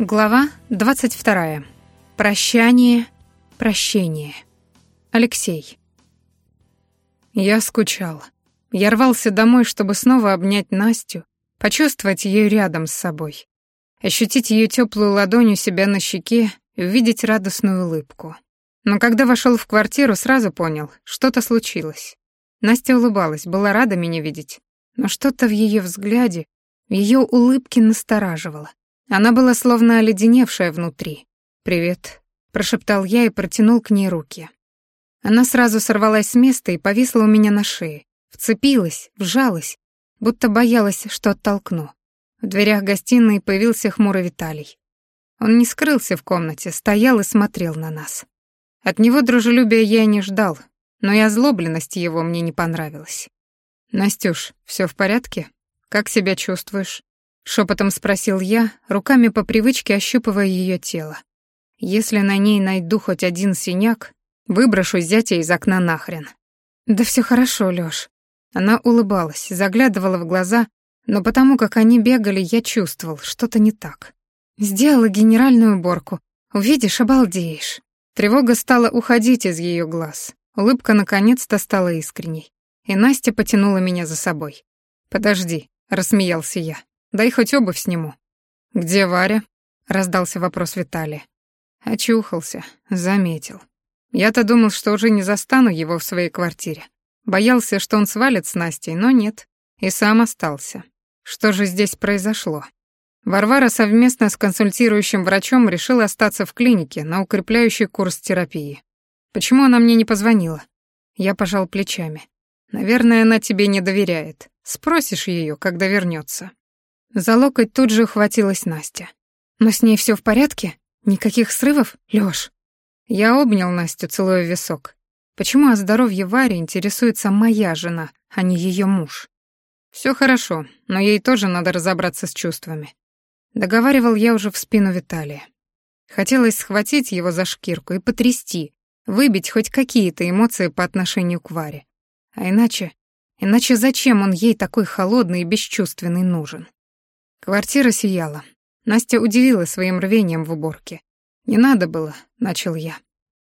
Глава 22. Прощание, прощение. Алексей. Я скучал. Я рвался домой, чтобы снова обнять Настю, почувствовать ее рядом с собой, ощутить ее теплую ладонь у себя на щеке увидеть радостную улыбку. Но когда вошел в квартиру, сразу понял, что-то случилось. Настя улыбалась, была рада меня видеть, но что-то в ее взгляде, в ее улыбке настораживало. Она была словно оледеневшая внутри. «Привет», — прошептал я и протянул к ней руки. Она сразу сорвалась с места и повисла у меня на шее, вцепилась, вжалась, будто боялась, что оттолкну. В дверях гостиной появился хмурый Виталий. Он не скрылся в комнате, стоял и смотрел на нас. От него дружелюбия я не ждал, но и озлобленность его мне не понравилась. «Настюш, все в порядке? Как себя чувствуешь?» Шепотом спросил я, руками по привычке ощупывая ее тело. Если на ней найду хоть один синяк, выброшу зятя из окна нахрен. Да все хорошо, Лёш. Она улыбалась, заглядывала в глаза, но потому как они бегали, я чувствовал, что-то не так. Сделала генеральную уборку. Увидишь, обалдеешь. Тревога стала уходить из ее глаз. Улыбка наконец-то стала искренней. И Настя потянула меня за собой. «Подожди», — рассмеялся я. Дай хоть обувь сниму». «Где Варя?» — раздался вопрос Виталия. Очухался, заметил. Я-то думал, что уже не застану его в своей квартире. Боялся, что он свалит с Настей, но нет. И сам остался. Что же здесь произошло? Варвара совместно с консультирующим врачом решила остаться в клинике на укрепляющий курс терапии. Почему она мне не позвонила? Я пожал плечами. Наверное, она тебе не доверяет. Спросишь ее, когда вернется. За локоть тут же ухватилась Настя. «Но с ней все в порядке? Никаких срывов, Лёш?» Я обнял Настю, целуя висок. Почему о здоровье Вари интересуется моя жена, а не ее муж? Все хорошо, но ей тоже надо разобраться с чувствами. Договаривал я уже в спину Виталия. Хотелось схватить его за шкирку и потрясти, выбить хоть какие-то эмоции по отношению к Варе. А иначе... Иначе зачем он ей такой холодный и бесчувственный нужен? Квартира сияла. Настя удивила своим рвением в уборке. «Не надо было», — начал я.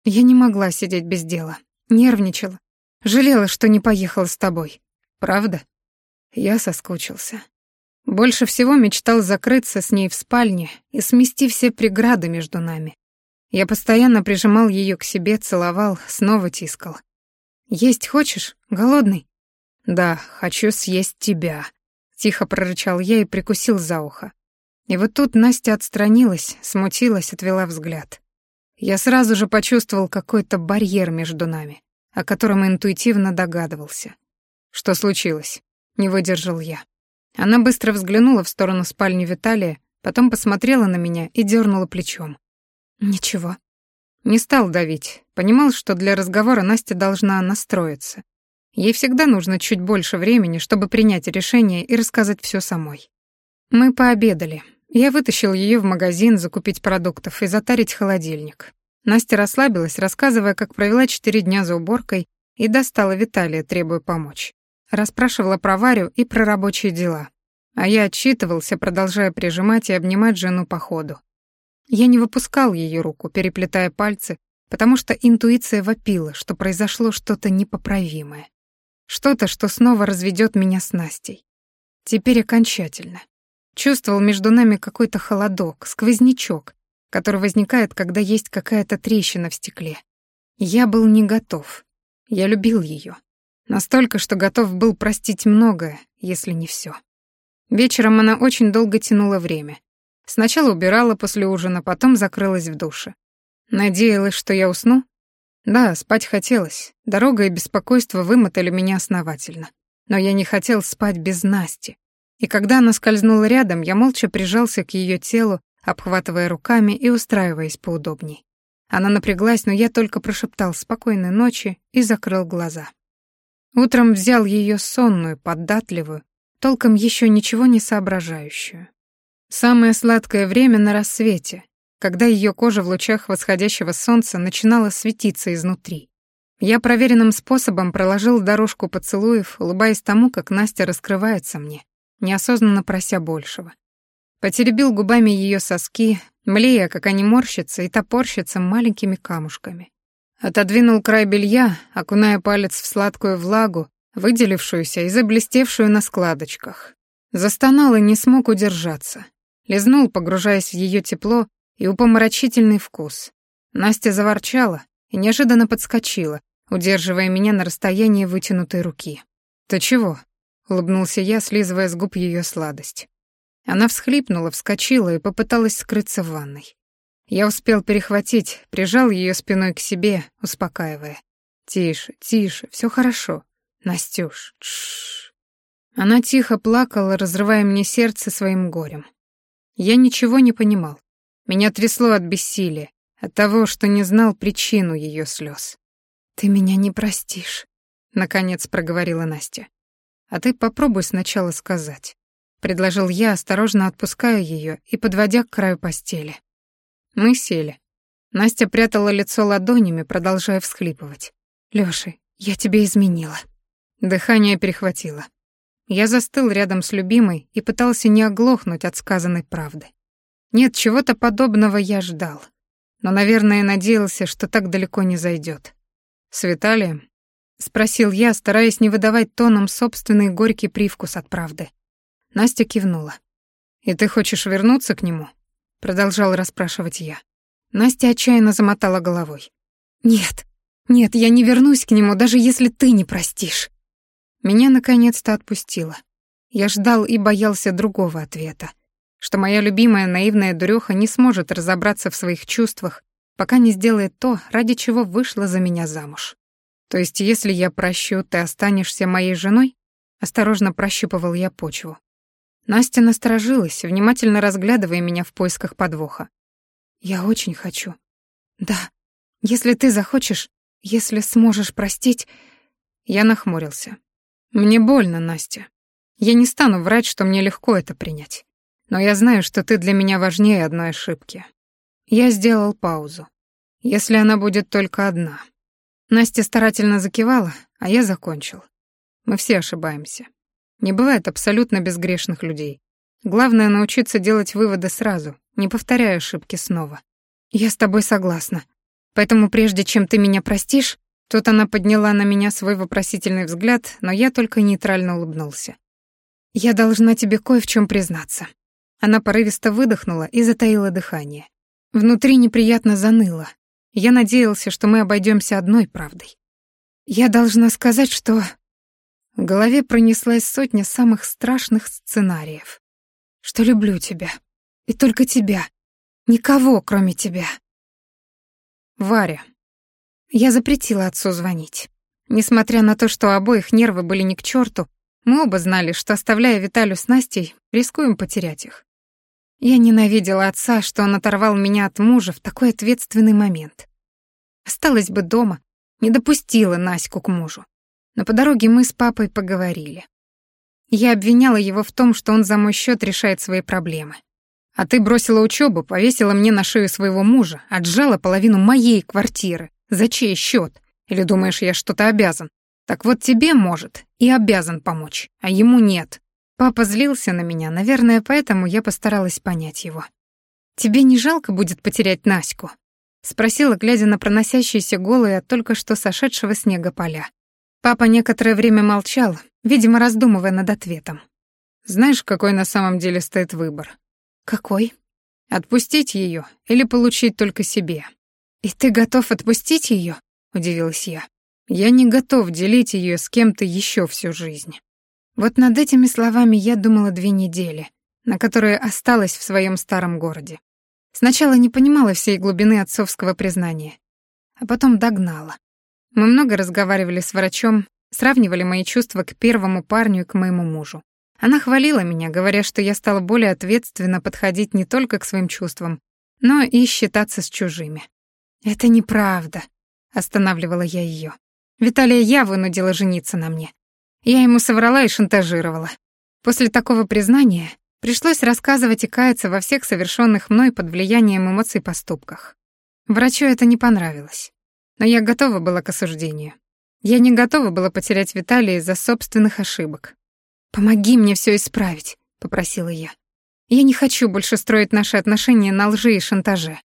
Я не могла сидеть без дела. Нервничала. Жалела, что не поехала с тобой. Правда? Я соскучился. Больше всего мечтал закрыться с ней в спальне и смести все преграды между нами. Я постоянно прижимал ее к себе, целовал, снова тискал. «Есть хочешь? Голодный?» «Да, хочу съесть тебя», Тихо прорычал я и прикусил за ухо. И вот тут Настя отстранилась, смутилась, отвела взгляд. Я сразу же почувствовал какой-то барьер между нами, о котором интуитивно догадывался. Что случилось? Не выдержал я. Она быстро взглянула в сторону спальни Виталия, потом посмотрела на меня и дернула плечом. Ничего. Не стал давить. Понимал, что для разговора Настя должна настроиться. Ей всегда нужно чуть больше времени, чтобы принять решение и рассказать все самой. Мы пообедали. Я вытащил ее в магазин закупить продуктов и затарить холодильник. Настя расслабилась, рассказывая, как провела четыре дня за уборкой и достала Виталия, требуя помочь. Расспрашивала про Варю и про рабочие дела. А я отчитывался, продолжая прижимать и обнимать жену по ходу. Я не выпускал ее руку, переплетая пальцы, потому что интуиция вопила, что произошло что-то непоправимое. Что-то, что снова разведет меня с Настей. Теперь окончательно. Чувствовал между нами какой-то холодок, сквознячок, который возникает, когда есть какая-то трещина в стекле. Я был не готов. Я любил ее. Настолько, что готов был простить многое, если не все. Вечером она очень долго тянула время. Сначала убирала после ужина, потом закрылась в душе. Надеялась, что я усну, да, спать хотелось. Дорога и беспокойство вымотали меня основательно. Но я не хотел спать без Насти. И когда она скользнула рядом, я молча прижался к ее телу, обхватывая руками и устраиваясь поудобней. Она напряглась, но я только прошептал «спокойной ночи» и закрыл глаза. Утром взял ее сонную, податливую, толком еще ничего не соображающую. Самое сладкое время на рассвете, когда ее кожа в лучах восходящего солнца начинала светиться изнутри. Я проверенным способом проложил дорожку поцелуев, улыбаясь тому, как Настя раскрывается мне, неосознанно прося большего. Потеребил губами ее соски, млея, как они морщатся и топорщатся маленькими камушками. Отодвинул край белья, окуная палец в сладкую влагу, выделившуюся и заблестевшую на складочках. Застонал и не смог удержаться. Лизнул, погружаясь в ее тепло и упомрачительный вкус. Настя заворчала и неожиданно подскочила, удерживая меня на расстоянии вытянутой руки. «Ты чего?» — улыбнулся я, слизывая с губ ее сладость. Она всхлипнула, вскочила и попыталась скрыться в ванной. Я успел перехватить, прижал ее спиной к себе, успокаивая. «Тише, тише, все хорошо. Настюш, тш. Она тихо плакала, разрывая мне сердце своим горем. Я ничего не понимал. Меня трясло от бессилия, от того, что не знал причину ее слез. «Ты меня не простишь», — наконец проговорила Настя. «А ты попробуй сначала сказать», — предложил я, осторожно отпуская ее и подводя к краю постели. Мы сели. Настя прятала лицо ладонями, продолжая всхлипывать. «Лёша, я тебе изменила». Дыхание перехватило. Я застыл рядом с любимой и пытался не оглохнуть от сказанной правды. Нет, чего-то подобного я ждал. Но, наверное, надеялся, что так далеко не зайдет. «С Виталием?» — спросил я, стараясь не выдавать тоном собственный горький привкус от правды. Настя кивнула. «И ты хочешь вернуться к нему?» Продолжал расспрашивать я. Настя отчаянно замотала головой. «Нет, нет, я не вернусь к нему, даже если ты не простишь». Меня наконец-то отпустило. Я ждал и боялся другого ответа. Что моя любимая наивная дуреха не сможет разобраться в своих чувствах, пока не сделает то, ради чего вышла за меня замуж. То есть, если я прощу, ты останешься моей женой? Осторожно прощупывал я почву. Настя насторожилась, внимательно разглядывая меня в поисках подвоха. «Я очень хочу. Да, если ты захочешь, если сможешь простить...» Я нахмурился. «Мне больно, Настя. Я не стану врать, что мне легко это принять. Но я знаю, что ты для меня важнее одной ошибки. Я сделал паузу. Если она будет только одна. Настя старательно закивала, а я закончил. Мы все ошибаемся. Не бывает абсолютно безгрешных людей. Главное — научиться делать выводы сразу, не повторяя ошибки снова. Я с тобой согласна. Поэтому прежде чем ты меня простишь, тут она подняла на меня свой вопросительный взгляд, но я только нейтрально улыбнулся. Я должна тебе кое в чем признаться. Она порывисто выдохнула и затаила дыхание. Внутри неприятно заныло. Я надеялся, что мы обойдемся одной правдой. Я должна сказать, что в голове пронеслась сотня самых страшных сценариев. Что люблю тебя. И только тебя. Никого, кроме тебя. Варя. Я запретила отцу звонить. Несмотря на то, что обоих нервы были не к черту, мы оба знали, что, оставляя Виталю с Настей, рискуем потерять их. Я ненавидела отца, что он оторвал меня от мужа в такой ответственный момент. Осталась бы дома, не допустила Наську к мужу. Но по дороге мы с папой поговорили. Я обвиняла его в том, что он за мой счет решает свои проблемы. А ты бросила учебу, повесила мне на шею своего мужа, отжала половину моей квартиры. За чей счет? Или думаешь, я что-то обязан? Так вот тебе, может, и обязан помочь, а ему нет. Папа злился на меня, наверное, поэтому я постаралась понять его. «Тебе не жалко будет потерять Наську?» — спросила, глядя на проносящиеся голые от только что сошедшего снега поля. Папа некоторое время молчал, видимо, раздумывая над ответом. Знаешь, какой на самом деле стоит выбор? Какой? Отпустить ее или получить только себе? И ты готов отпустить ее? удивилась я. Я не готов делить ее с кем-то еще всю жизнь. Вот над этими словами я думала две недели, на которые осталась в своем старом городе. Сначала не понимала всей глубины отцовского признания, а потом догнала. Мы много разговаривали с врачом, сравнивали мои чувства к первому парню и к моему мужу. Она хвалила меня, говоря, что я стала более ответственно подходить не только к своим чувствам, но и считаться с чужими. «Это неправда», — останавливала я ее. «Виталия я вынудила жениться на мне. Я ему соврала и шантажировала. После такого признания пришлось рассказывать и каяться во всех совершенных мной под влиянием эмоций поступках. Врачу это не понравилось. Но я готова была к осуждению. Я не готова была потерять Виталия из-за собственных ошибок. «Помоги мне все исправить», — попросила я. Я не хочу больше строить наши отношения на лжи и шантаже.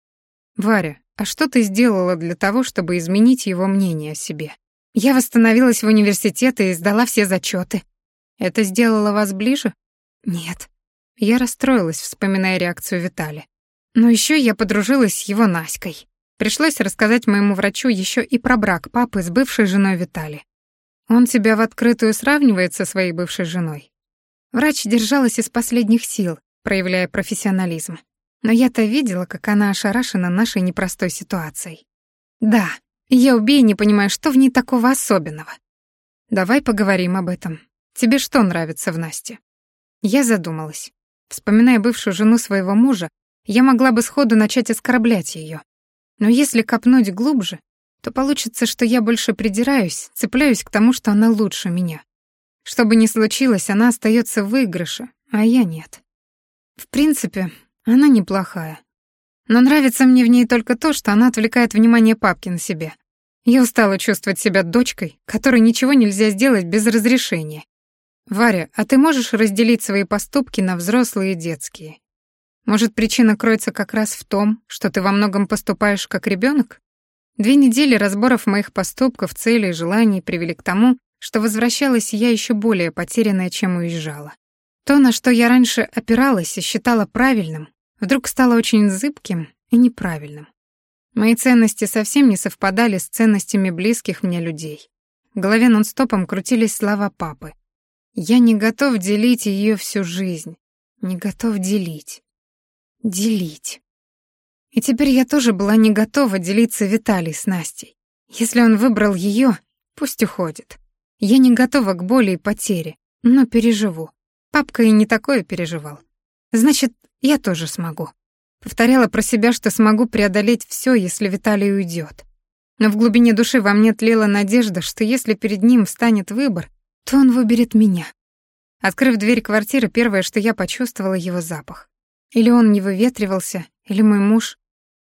Варя, а что ты сделала для того, чтобы изменить его мнение о себе? Я восстановилась в университет и сдала все зачеты. Это сделало вас ближе? Нет. Я расстроилась, вспоминая реакцию Витали. Но еще я подружилась с его Наськой. Пришлось рассказать моему врачу еще и про брак папы с бывшей женой Витали. Он тебя в открытую сравнивает со своей бывшей женой. Врач держалась из последних сил, проявляя профессионализм. Но я-то видела, как она ошарашена нашей непростой ситуацией. Да, я убей не понимаю, что в ней такого особенного. Давай поговорим об этом. Тебе что нравится в Насте? Я задумалась. Вспоминая бывшую жену своего мужа, я могла бы сходу начать оскорблять ее. Но если копнуть глубже, то получится, что я больше придираюсь, цепляюсь к тому, что она лучше меня. Что бы ни случилось, она остается в выигрыше, а я нет. В принципе, она неплохая. Но нравится мне в ней только то, что она отвлекает внимание папки на себя. Я устала чувствовать себя дочкой, которой ничего нельзя сделать без разрешения. Варя, а ты можешь разделить свои поступки на взрослые и детские? Может, причина кроется как раз в том, что ты во многом поступаешь как ребенок? Две недели разборов моих поступков, целей и желаний привели к тому, что возвращалась я еще более потерянная, чем уезжала. То, на что я раньше опиралась и считала правильным, вдруг стало очень зыбким и неправильным. Мои ценности совсем не совпадали с ценностями близких мне людей. В голове нон-стопом крутились слова папы. «Я не готов делить ее всю жизнь. Не готов делить делить. И теперь я тоже была не готова делиться Виталий с Настей. Если он выбрал ее, пусть уходит. Я не готова к боли и потере, но переживу. Папка и не такое переживал. Значит, я тоже смогу. Повторяла про себя, что смогу преодолеть все, если Виталий уйдет. Но в глубине души во мне тлела надежда, что если перед ним встанет выбор, то он выберет меня. Открыв дверь квартиры, первое, что я почувствовала, его запах. Или он не выветривался, или мой муж.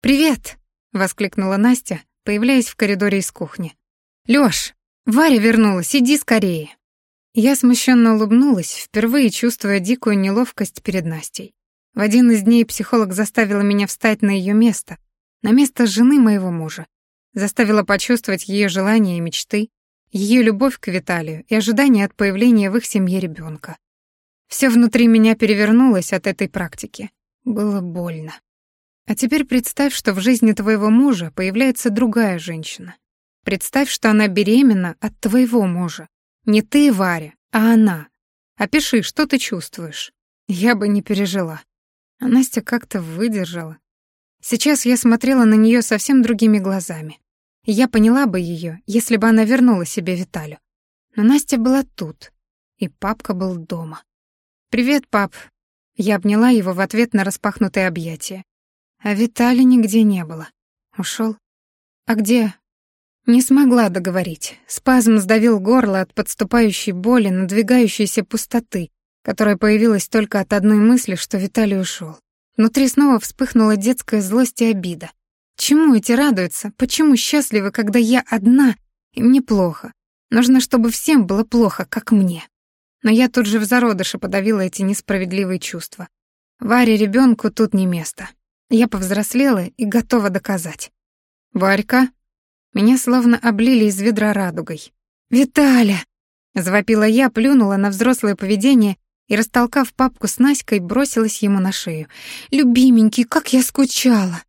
«Привет!» — воскликнула Настя, появляясь в коридоре из кухни. «Лёш, Варя вернулась, иди скорее!» Я смущенно улыбнулась, впервые чувствуя дикую неловкость перед Настей. В один из дней психолог заставила меня встать на ее место, на место жены моего мужа. Заставила почувствовать ее желания и мечты, ее любовь к Виталию и ожидание от появления в их семье ребенка. Все внутри меня перевернулось от этой практики. Было больно. А теперь представь, что в жизни твоего мужа появляется другая женщина. Представь, что она беременна от твоего мужа. Не ты, Варя, а она. Опиши, что ты чувствуешь. Я бы не пережила. А Настя как-то выдержала. Сейчас я смотрела на нее совсем другими глазами. Я поняла бы ее, если бы она вернула себе Виталю. Но Настя была тут, и папка был дома. «Привет, пап», я обняла его в ответ на распахнутое объятие. А Витали нигде не было. Ушел. А где? Не смогла договорить. Спазм сдавил горло от подступающей боли, надвигающейся пустоты, которая появилась только от одной мысли, что Виталий ушел. Внутри снова вспыхнула детская злость и обида. Чему эти радуются? Почему счастливы, когда я одна, и мне плохо? Нужно, чтобы всем было плохо, как мне. Но я тут же в зародыше подавила эти несправедливые чувства. Варе ребенку тут не место. Я повзрослела и готова доказать. «Варька?» Меня словно облили из ведра радугой. «Виталя!» Завопила я, плюнула на взрослое поведение и, растолкав папку с Наськой, бросилась ему на шею. «Любименький, как я скучала!»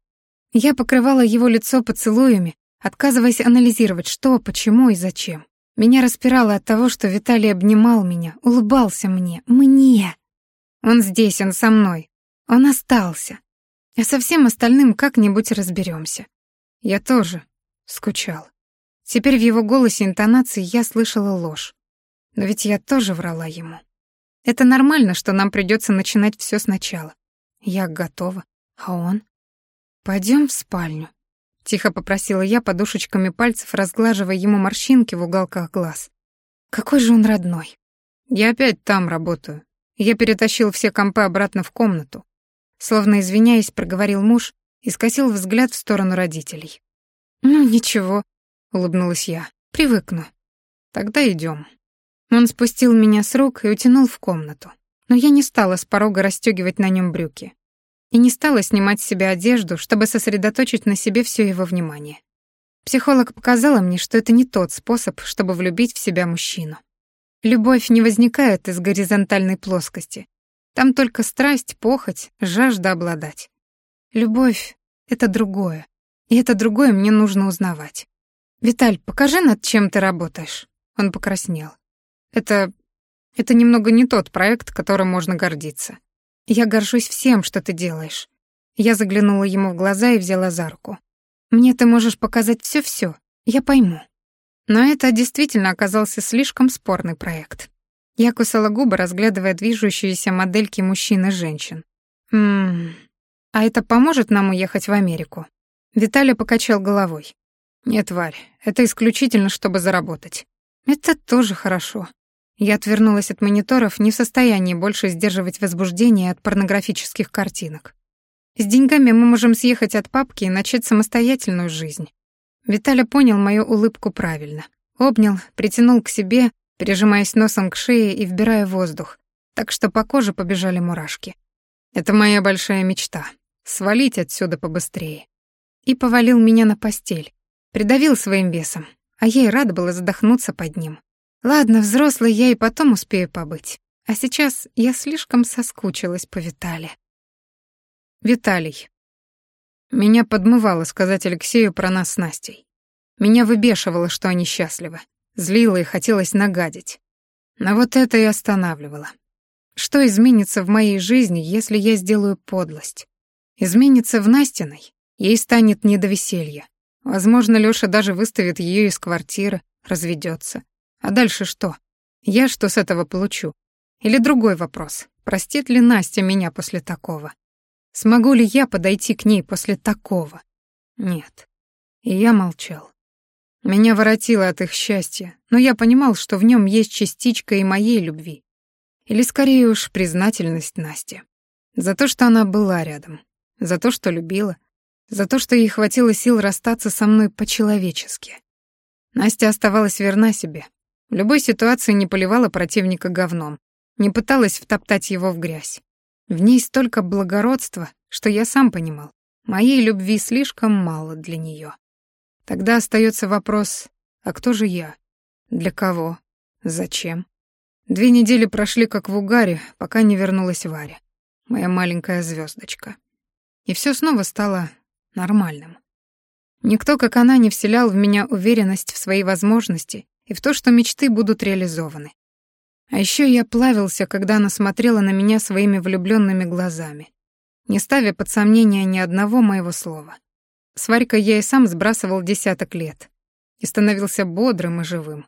Я покрывала его лицо поцелуями, отказываясь анализировать, что, почему и зачем. Меня распирало от того, что Виталий обнимал меня, улыбался мне, мне. Он здесь, он со мной. Он остался. А со всем остальным как-нибудь разберемся. Я тоже скучал. Теперь в его голосе интонации я слышала ложь. Но ведь я тоже врала ему. Это нормально, что нам придется начинать все сначала. Я готова. А он? Пойдем в спальню. Тихо попросила я подушечками пальцев, разглаживая ему морщинки в уголках глаз. Какой же он родной. Я опять там работаю. Я перетащил все компы обратно в комнату. Словно извиняясь, проговорил муж и скосил взгляд в сторону родителей. «Ну, ничего», — улыбнулась я, — «привыкну». «Тогда идем. Он спустил меня с рук и утянул в комнату. но я не стала с порога расстегивать на нем брюки. И не стала снимать с себя одежду, чтобы сосредоточить на себе все его внимание. Психолог показала мне, что это не тот способ, чтобы влюбить в себя мужчину. Любовь не возникает из горизонтальной плоскости. Там только страсть, похоть, жажда обладать. Любовь — это другое. И это другое мне нужно узнавать. «Виталь, покажи, над чем ты работаешь». Он покраснел. «Это... это немного не тот проект, которым можно гордиться. Я горжусь всем, что ты делаешь». Я заглянула ему в глаза и взяла за руку. «Мне ты можешь показать все-все, я пойму». Но это действительно оказался слишком спорный проект. Я кусала губы, разглядывая движущиеся модельки мужчин и женщин. «Ммм, а это поможет нам уехать в Америку?» Виталий покачал головой. «Нет, Варь, это исключительно, чтобы заработать». «Это тоже хорошо». Я отвернулась от мониторов, не в состоянии больше сдерживать возбуждение от порнографических картинок. С деньгами мы можем съехать от папки и начать самостоятельную жизнь. Виталя понял мою улыбку правильно. Обнял, притянул к себе, прижимаясь носом к шее и вбирая воздух, так что по коже побежали мурашки. Это моя большая мечта — свалить отсюда побыстрее. И повалил меня на постель, придавил своим весом, а и рада была задохнуться под ним. Ладно, взрослый я и потом успею побыть, а сейчас я слишком соскучилась по Витале. Виталий. Меня подмывало сказать Алексею про нас с Настей. Меня выбешивало, что они счастливы. Злило и хотелось нагадить. Но вот это и останавливало. Что изменится в моей жизни, если я сделаю подлость? Изменится в Настиной. Ей станет не до веселья. Возможно, Лёша даже выставит её из квартиры, разведётся. А дальше что? Я что с этого получу? Или другой вопрос. Простит ли Настя меня после такого? Смогу ли я подойти к ней после такого? Нет. И я молчал. Меня воротило от их счастья, но я понимал, что в нем есть частичка и моей любви. Или скорее уж признательность Насте. За то, что она была рядом. За то, что любила. За то, что ей хватило сил расстаться со мной по-человечески. Настя оставалась верна себе. В любой ситуации не поливала противника говном, не пыталась втоптать его в грязь. В ней столько благородства, что я сам понимал, моей любви слишком мало для нее. Тогда остается вопрос, а кто же я? Для кого? Зачем? Две недели прошли как в угаре, пока не вернулась Варя, моя маленькая звездочка. И все снова стало нормальным. Никто, как она, не вселял в меня уверенность в свои возможности и в то, что мечты будут реализованы. А еще я плавился, когда она смотрела на меня своими влюбленными глазами, не ставя под сомнение ни одного моего слова. С Варькой я и сам сбрасывал десяток лет и становился бодрым и живым.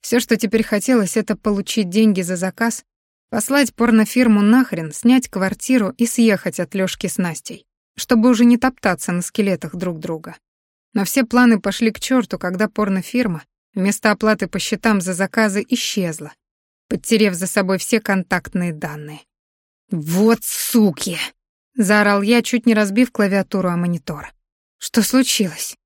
Все, что теперь хотелось, это получить деньги за заказ, послать порнофирму нахрен, снять квартиру и съехать от Лёшки с Настей, чтобы уже не топтаться на скелетах друг друга. Но все планы пошли к черту, когда порнофирма вместо оплаты по счетам за заказы исчезла, подтерев за собой все контактные данные. «Вот суки!» — заорал я, чуть не разбив клавиатуру о монитор. «Что случилось?»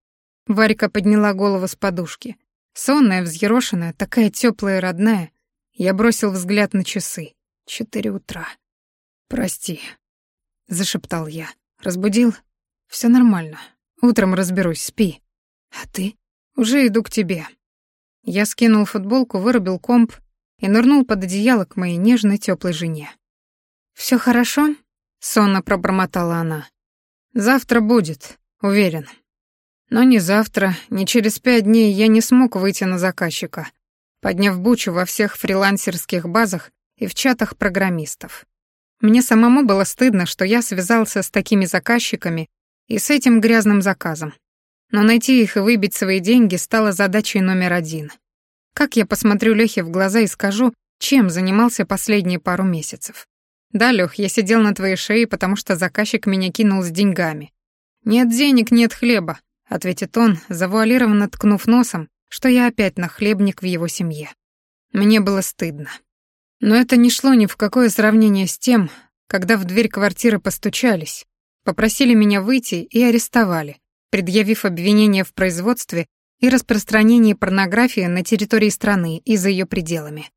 Варька подняла голову с подушки. Сонная, взъерошенная, такая теплая и родная. Я бросил взгляд на часы. Четыре утра. «Прости», — зашептал я. «Разбудил? Все нормально. Утром разберусь, спи. А ты? Уже иду к тебе». Я скинул футболку, вырубил комп и нырнул под одеяло к моей нежной теплой жене. Все хорошо?» — сонно пробормотала она. «Завтра будет, уверен. Но ни завтра, ни через пять дней я не смог выйти на заказчика, подняв бучу во всех фрилансерских базах и в чатах программистов. Мне самому было стыдно, что я связался с такими заказчиками и с этим грязным заказом. Но найти их и выбить свои деньги стало задачей номер один. Как я посмотрю Лёхе в глаза и скажу, чем занимался последние пару месяцев? Да, Лёх, я сидел на твоей шее, потому что заказчик меня кинул с деньгами. Нет денег, нет хлеба, ответит он, завуалированно ткнув носом, что я опять нахлебник в его семье. Мне было стыдно. Но это не шло ни в какое сравнение с тем, когда в дверь квартиры постучались, попросили меня выйти и арестовали, предъявив обвинение в производстве и распространении порнографии на территории страны и за ее пределами.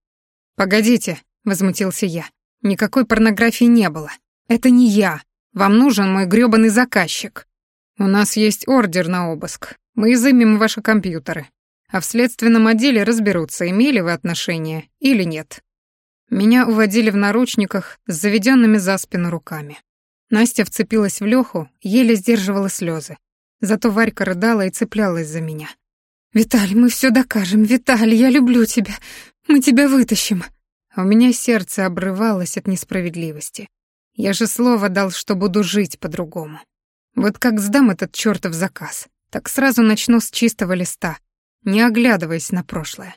«Погодите», — возмутился я, — Никакой порнографии не было. Это не я. Вам нужен мой грёбаный заказчик. У нас есть ордер на обыск. Мы изымем ваши компьютеры. А в следственном отделе разберутся, имели вы отношения или нет. Меня уводили в наручниках с заведенными за спину руками. Настя вцепилась в Лёху, еле сдерживала слезы. Зато Варька рыдала и цеплялась за меня. «Виталий, мы все докажем. Виталий, я люблю тебя. Мы тебя вытащим». А у меня сердце обрывалось от несправедливости. Я же слово дал, что буду жить по-другому. Вот как сдам этот чёртов заказ, так сразу начну с чистого листа, не оглядываясь на прошлое.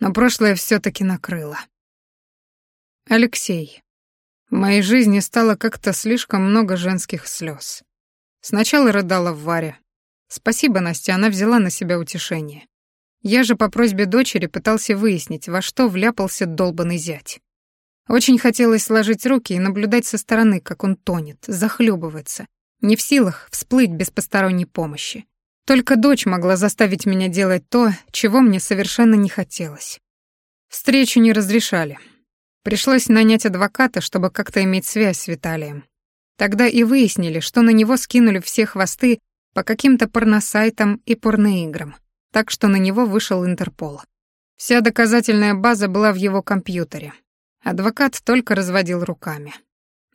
Но прошлое все таки накрыло. Алексей. В моей жизни стало как-то слишком много женских слез. Сначала рыдала в Варе. Спасибо, Настя, она взяла на себя утешение. Я же по просьбе дочери пытался выяснить, во что вляпался долбанный зять. Очень хотелось сложить руки и наблюдать со стороны, как он тонет, захлебывается, не в силах всплыть без посторонней помощи. Только дочь могла заставить меня делать то, чего мне совершенно не хотелось. Встречу не разрешали. Пришлось нанять адвоката, чтобы как-то иметь связь с Виталием. Тогда и выяснили, что на него скинули все хвосты по каким-то порносайтам и порноиграм, так что на него вышел Интерпол. Вся доказательная база была в его компьютере. Адвокат только разводил руками.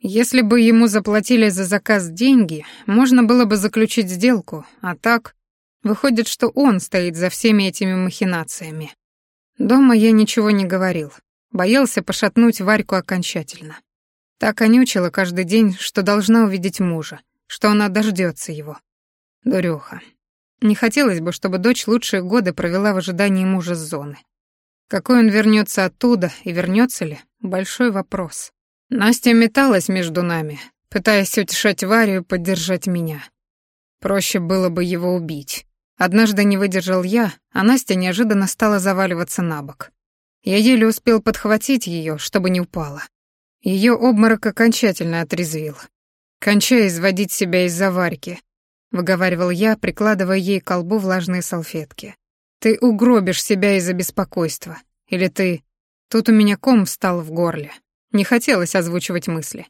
Если бы ему заплатили за заказ деньги, можно было бы заключить сделку, а так выходит, что он стоит за всеми этими махинациями. Дома я ничего не говорил, боялся пошатнуть Варьку окончательно. Так онючила каждый день, что должна увидеть мужа, что она дождется его. Дурёха. Не хотелось бы, чтобы дочь лучшие годы провела в ожидании мужа с зоны. Какой он вернется оттуда и вернется ли — большой вопрос. Настя металась между нами, пытаясь утешать Варю и поддержать меня. Проще было бы его убить. Однажды не выдержал я, а Настя неожиданно стала заваливаться на бок. Я еле успел подхватить ее, чтобы не упала. Ее обморок окончательно отрезвил. «Кончай изводить себя из-за Варьки», — выговаривал я, прикладывая ей к колбу влажные салфетки. «Ты угробишь себя из-за беспокойства. Или ты...» Тут у меня ком встал в горле. Не хотелось озвучивать мысли.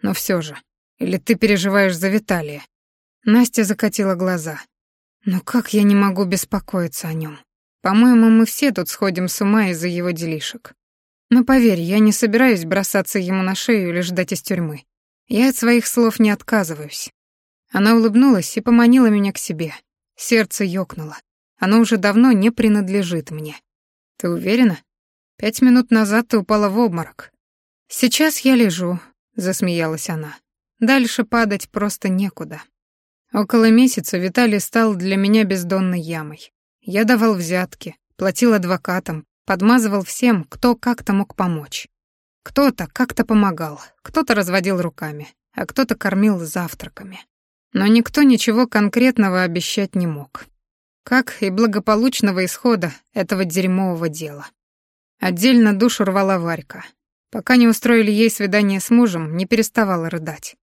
Но все же. Или ты переживаешь за Виталия? Настя закатила глаза. Но как я не могу беспокоиться о нем? По-моему, мы все тут сходим с ума из-за его делишек. Но поверь, я не собираюсь бросаться ему на шею или ждать из тюрьмы. Я от своих слов не отказываюсь. Она улыбнулась и поманила меня к себе. Сердце ёкнуло. Оно уже давно не принадлежит мне. Ты уверена? Пять минут назад ты упала в обморок. «Сейчас я лежу», — засмеялась она. «Дальше падать просто некуда». Около месяца Виталий стал для меня бездонной ямой. Я давал взятки, платил адвокатам, подмазывал всем, кто как-то мог помочь. Кто-то как-то помогал, кто-то разводил руками, а кто-то кормил завтраками. Но никто ничего конкретного обещать не мог. Как и благополучного исхода этого дерьмового дела. Отдельно душу рвала Варька. Пока не устроили ей свидание с мужем, не переставала рыдать.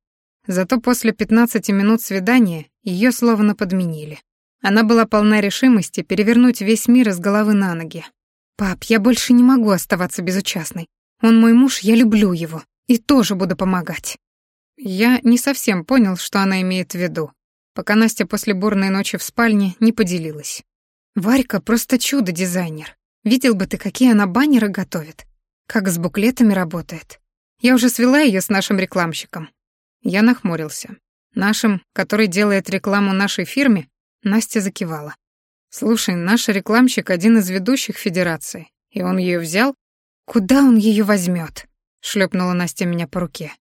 Зато после 15 минут свидания ее словно подменили. Она была полна решимости перевернуть весь мир из головы на ноги. «Пап, я больше не могу оставаться безучастной. Он мой муж, я люблю его. И тоже буду помогать». Я не совсем понял, что она имеет в виду, пока Настя после бурной ночи в спальне не поделилась. «Варька просто чудо-дизайнер. Видел бы ты, какие она баннеры готовит. Как с буклетами работает. Я уже свела ее с нашим рекламщиком. Я нахмурился. Нашим, который делает рекламу нашей фирме, Настя закивала. Слушай, наш рекламщик один из ведущих федерации, и он ее взял? Куда он ее возьмет? шлепнула Настя меня по руке.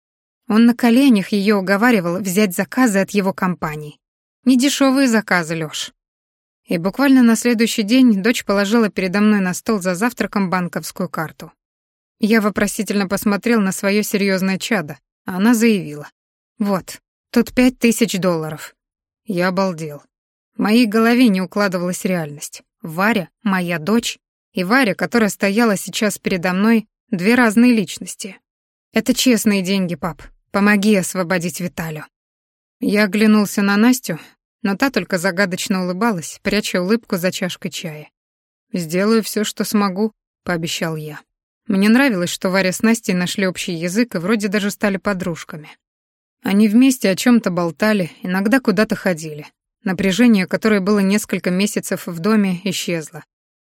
Он на коленях ее уговаривал взять заказы от его компании. Недешевые заказы, Лёш. И буквально на следующий день дочь положила передо мной на стол за завтраком банковскую карту. Я вопросительно посмотрел на свое серьезное чадо, а она заявила. «Вот, тут пять тысяч долларов». Я обалдел. Моей голове не укладывалась реальность. Варя — моя дочь, и Варя, которая стояла сейчас передо мной, две разные личности. «Это честные деньги, пап. Помоги освободить Виталю». Я оглянулся на Настю, но та только загадочно улыбалась, пряча улыбку за чашкой чая. «Сделаю все, что смогу», — пообещал я. Мне нравилось, что Варя с Настей нашли общий язык и вроде даже стали подружками. Они вместе о чем то болтали, иногда куда-то ходили. Напряжение, которое было несколько месяцев в доме, исчезло.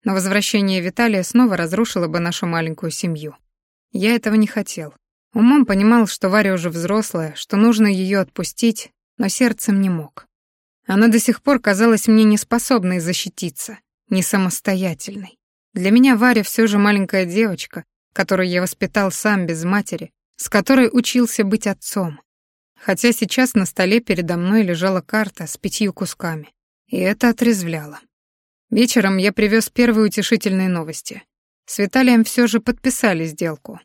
Но возвращение Виталия снова разрушило бы нашу маленькую семью. Я этого не хотел. Умом понимал, что Варя уже взрослая, что нужно ее отпустить, но сердцем не мог. Она до сих пор казалась мне неспособной защититься, не самостоятельной. Для меня Варя все же маленькая девочка, которую я воспитал сам без матери, с которой учился быть отцом. Хотя сейчас на столе передо мной лежала карта с пятью кусками, и это отрезвляло. Вечером я привез первые утешительные новости. С Виталием все же подписали сделку.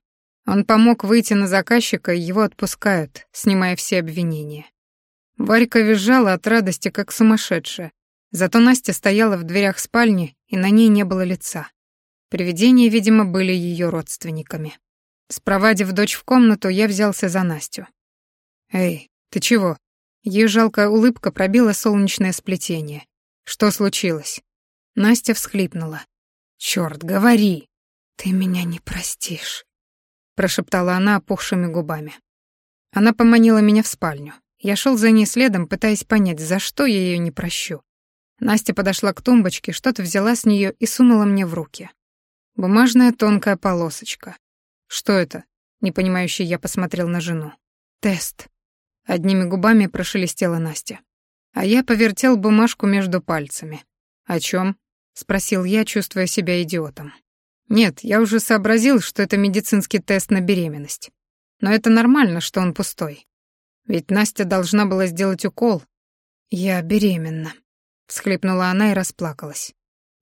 Он помог выйти на заказчика, и его отпускают, снимая все обвинения. Варька визжала от радости, как сумасшедшая. Зато Настя стояла в дверях спальни, и на ней не было лица. Привидения, видимо, были ее родственниками. Спровадив дочь в комнату, я взялся за Настю. «Эй, ты чего?» Ее жалкая улыбка пробила солнечное сплетение. «Что случилось?» Настя всхлипнула. «Чёрт, говори!» «Ты меня не простишь», — прошептала она опухшими губами. Она поманила меня в спальню. Я шел за ней следом, пытаясь понять, за что я ее не прощу. Настя подошла к тумбочке, что-то взяла с нее и сунула мне в руки. Бумажная тонкая полосочка. Что это? Непонимающе я посмотрел на жену. Тест. Одними губами прошелестела Настя. А я повертел бумажку между пальцами. О чем? спросил я, чувствуя себя идиотом. Нет, я уже сообразил, что это медицинский тест на беременность. Но это нормально, что он пустой. Ведь Настя должна была сделать укол. Я беременна, всхлипнула она и расплакалась.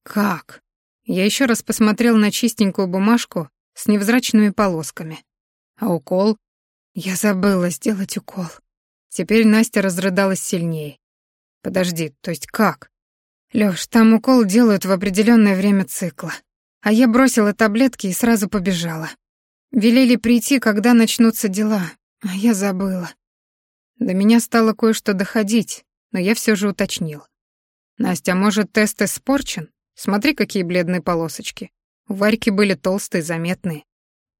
Как? Я еще раз посмотрел на чистенькую бумажку с невзрачными полосками. А укол? Я забыла сделать укол. Теперь Настя разрыдалась сильнее. Подожди, то есть как? Лёш, там укол делают в определенное время цикла. А я бросила таблетки и сразу побежала. Велели прийти, когда начнутся дела, а я забыла. До меня стало кое-что доходить, но я все же уточнил. «Настя, может, тест испорчен? Смотри, какие бледные полосочки. У Варьки были толстые, заметные».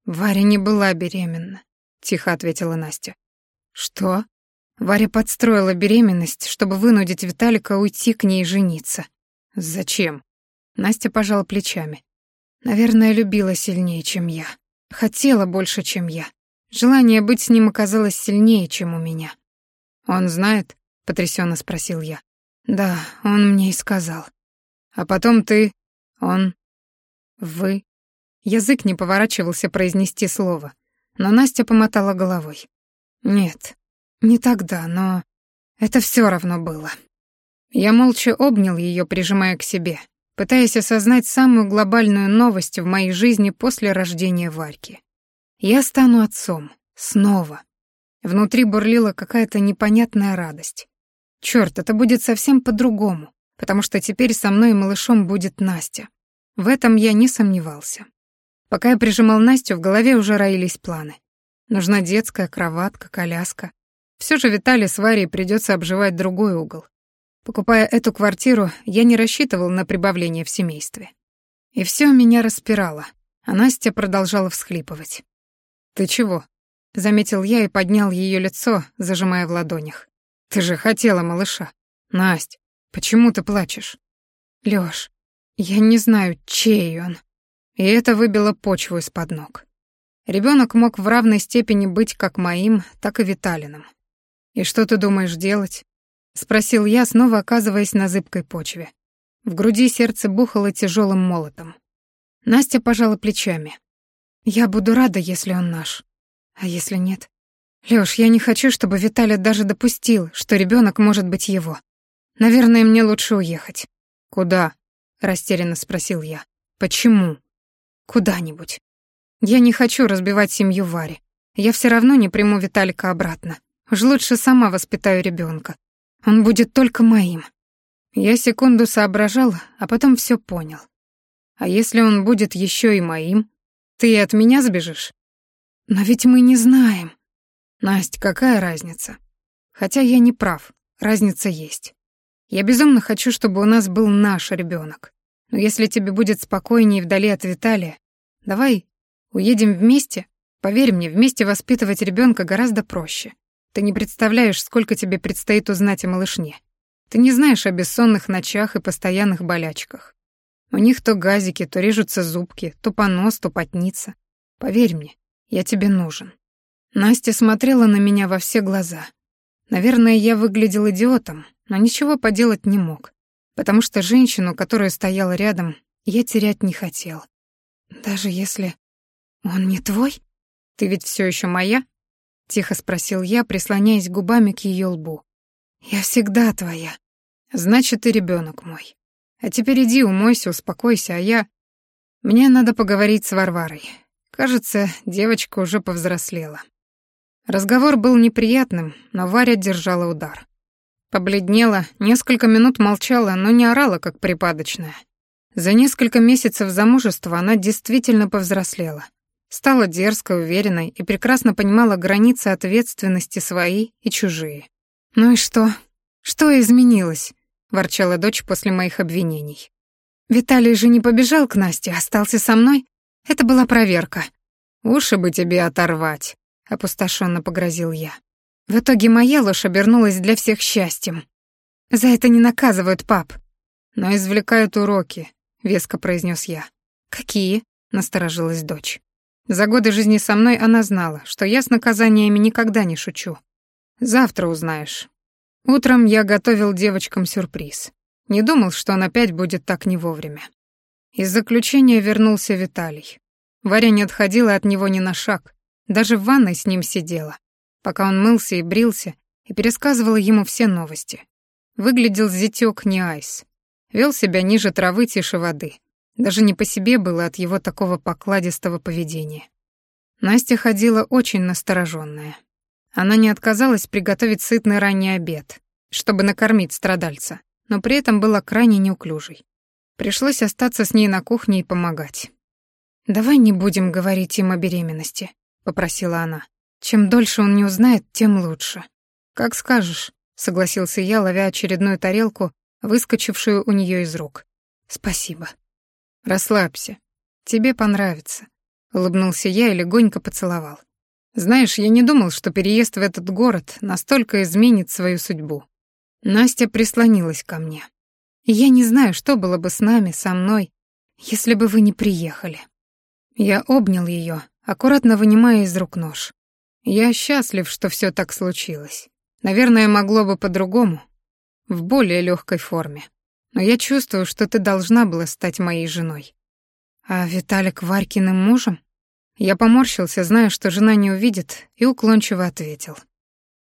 «Варя не была беременна», — тихо ответила Настя. «Что?» Варя подстроила беременность, чтобы вынудить Виталика уйти к ней и жениться. «Зачем?» Настя пожала плечами. Наверное, любила сильнее, чем я. Хотела больше, чем я. Желание быть с ним оказалось сильнее, чем у меня. «Он знает?» — потрясенно спросил я. «Да, он мне и сказал. А потом ты... Он... Вы...» Язык не поворачивался произнести слово, но Настя помотала головой. «Нет, не тогда, но это все равно было». Я молча обнял ее, прижимая к себе, пытаясь осознать самую глобальную новость в моей жизни после рождения Варьки. Я стану отцом. Снова. Внутри бурлила какая-то непонятная радость. Чёрт, это будет совсем по-другому, потому что теперь со мной и малышом будет Настя. В этом я не сомневался. Пока я прижимал Настю, в голове уже роились планы. Нужна детская кроватка, коляска. Все же Виталий с Варей придется обживать другой угол. Покупая эту квартиру, я не рассчитывал на прибавление в семействе. И все меня распирало, а Настя продолжала всхлипывать. «Ты чего?» — заметил я и поднял ее лицо, зажимая в ладонях. «Ты же хотела малыша. Насть, почему ты плачешь?» «Лёш, я не знаю, чей он». И это выбило почву из-под ног. Ребенок мог в равной степени быть как моим, так и Виталиным. «И что ты думаешь делать?» — спросил я, снова оказываясь на зыбкой почве. В груди сердце бухало тяжелым молотом. Настя пожала плечами. «Я буду рада, если он наш. А если нет? Лёш, я не хочу, чтобы Виталий даже допустил, что ребенок может быть его. Наверное, мне лучше уехать». «Куда?» — растерянно спросил я. «Почему?» «Куда-нибудь. Я не хочу разбивать семью Вари. Я все равно не приму Виталика обратно. Уж лучше сама воспитаю ребенка. Он будет только моим. Я секунду соображал, а потом все понял. А если он будет еще и моим? Ты от меня сбежишь? Но ведь мы не знаем. Настя, какая разница? Хотя я не прав, разница есть. Я безумно хочу, чтобы у нас был наш ребенок. Но если тебе будет спокойнее вдали от Виталия, давай Уедем вместе? Поверь мне, вместе воспитывать ребенка гораздо проще. Ты не представляешь, сколько тебе предстоит узнать о малышне. Ты не знаешь о бессонных ночах и постоянных болячках. У них то газики, то режутся зубки, то понос, то потница. Поверь мне, я тебе нужен. Настя смотрела на меня во все глаза. Наверное, я выглядел идиотом, но ничего поделать не мог, потому что женщину, которая стояла рядом, я терять не хотел. Даже если он не твой? Ты ведь все еще моя? Тихо спросил я, прислоняясь губами к ее лбу. Я всегда твоя. Значит, ты ребенок мой. А теперь иди, умойся, успокойся, а я... Мне надо поговорить с Варварой. Кажется, девочка уже повзрослела. Разговор был неприятным, но Варя держала удар. Побледнела, несколько минут молчала, но не орала, как припадочная. За несколько месяцев замужества она действительно повзрослела. Стала дерзкой, уверенной и прекрасно понимала границы ответственности свои и чужие. «Ну и что? Что изменилось?» — ворчала дочь после моих обвинений. «Виталий же не побежал к Насте, остался со мной. Это была проверка». «Уши бы тебе оторвать», — опустошенно погрозил я. В итоге моя ложь обернулась для всех счастьем. За это не наказывают пап, но извлекают уроки, веско произнес я. Какие? насторожилась дочь. За годы жизни со мной она знала, что я с наказаниями никогда не шучу. Завтра узнаешь. Утром я готовил девочкам сюрприз. Не думал, что он опять будет так не вовремя. Из заключения вернулся Виталий. Варя не отходила от него ни на шаг, даже в ванной с ним сидела, пока он мылся и брился, и пересказывала ему все новости. Выглядел зятёк не айс. Вел себя ниже травы, тише воды. Даже не по себе было от его такого покладистого поведения. Настя ходила очень настороженная. Она не отказалась приготовить сытный ранний обед, чтобы накормить страдальца, но при этом была крайне неуклюжей. Пришлось остаться с ней на кухне и помогать. «Давай не будем говорить им о беременности», — попросила она. «Чем дольше он не узнает, тем лучше». «Как скажешь», — согласился я, ловя очередную тарелку выскочившую у нее из рук. «Спасибо». «Расслабься. Тебе понравится», — улыбнулся я и легонько поцеловал. «Знаешь, я не думал, что переезд в этот город настолько изменит свою судьбу». Настя прислонилась ко мне. «Я не знаю, что было бы с нами, со мной, если бы вы не приехали». Я обнял ее, аккуратно вынимая из рук нож. Я счастлив, что все так случилось. Наверное, могло бы по-другому, в более легкой форме. Но я чувствую, что ты должна была стать моей женой. А Виталик Варькиным мужем? Я поморщился, зная, что жена не увидит, и уклончиво ответил.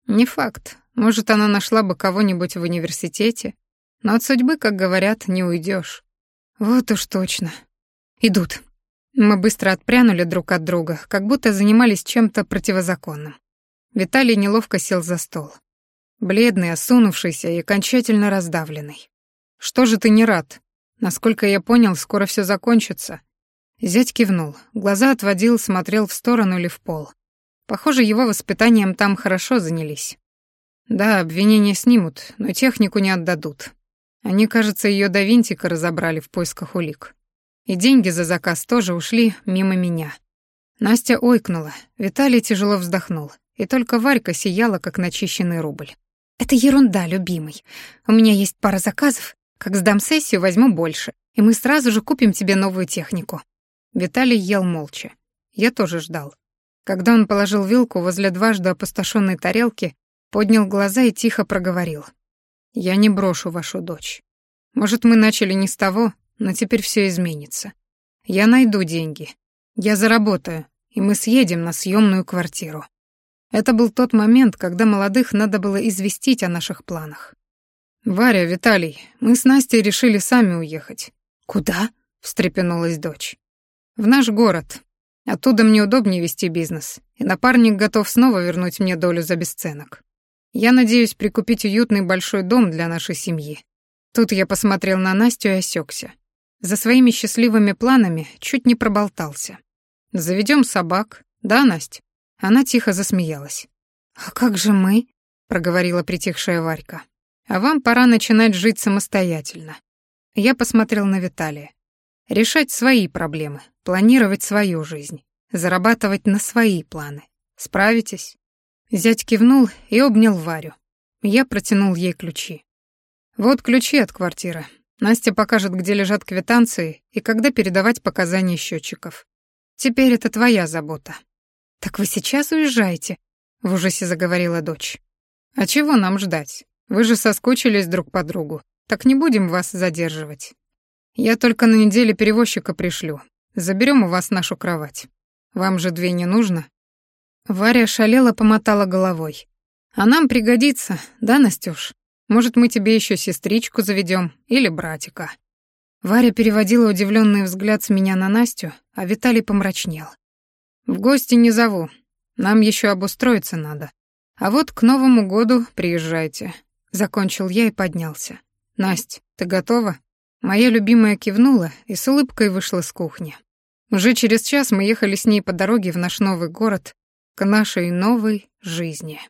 Не факт. Может, она нашла бы кого-нибудь в университете, но от судьбы, как говорят, не уйдешь. Вот уж точно. Идут. Мы быстро отпрянули друг от друга, как будто занимались чем-то противозаконным. Виталий неловко сел за стол бледный, осунувшийся и окончательно раздавленный. «Что же ты не рад? Насколько я понял, скоро все закончится». Зять кивнул, глаза отводил, смотрел в сторону или в пол. Похоже, его воспитанием там хорошо занялись. Да, обвинения снимут, но технику не отдадут. Они, кажется, ее до винтика разобрали в поисках улик. И деньги за заказ тоже ушли мимо меня. Настя ойкнула, Виталий тяжело вздохнул, и только Варька сияла, как начищенный рубль. «Это ерунда, любимый. У меня есть пара заказов. Как сдам сессию, возьму больше, и мы сразу же купим тебе новую технику». Виталий ел молча. Я тоже ждал. Когда он положил вилку возле дважды опустошенной тарелки, поднял глаза и тихо проговорил. «Я не брошу вашу дочь. Может, мы начали не с того, но теперь все изменится. Я найду деньги. Я заработаю, и мы съедем на съемную квартиру. Это был тот момент, когда молодых надо было известить о наших планах. «Варя, Виталий, мы с Настей решили сами уехать». «Куда?» — встрепенулась дочь. «В наш город. Оттуда мне удобнее вести бизнес, и напарник готов снова вернуть мне долю за бесценок. Я надеюсь прикупить уютный большой дом для нашей семьи». Тут я посмотрел на Настю и осекся. За своими счастливыми планами чуть не проболтался. Заведем собак, да, Настя? Она тихо засмеялась. «А как же мы?» — проговорила притихшая Варька. «А вам пора начинать жить самостоятельно». Я посмотрел на Виталия. Решать свои проблемы, планировать свою жизнь. зарабатывать на свои планы. Справитесь?» Зять кивнул и обнял Варю. Я протянул ей ключи. «Вот ключи от квартиры. Настя покажет, где лежат квитанции и когда передавать показания счетчиков. Теперь это твоя забота». «Так вы сейчас уезжаете?» — в ужасе заговорила дочь. «А чего нам ждать? Вы же соскучились друг по другу. Так не будем вас задерживать. Я только на неделю перевозчика пришлю. Заберем у вас нашу кровать. Вам же две не нужно?» Варя шалела, помотала головой. «А нам пригодится, да, Настюш? Может, мы тебе еще сестричку заведем или братика?» Варя переводила удивленный взгляд с меня на Настю, а Виталий помрачнел. «В гости не зову. Нам еще обустроиться надо. А вот к Новому году приезжайте». Закончил я и поднялся. «Насть, ты готова?» Моя любимая кивнула и с улыбкой вышла с кухни. Уже через час мы ехали с ней по дороге в наш новый город, к нашей новой жизни.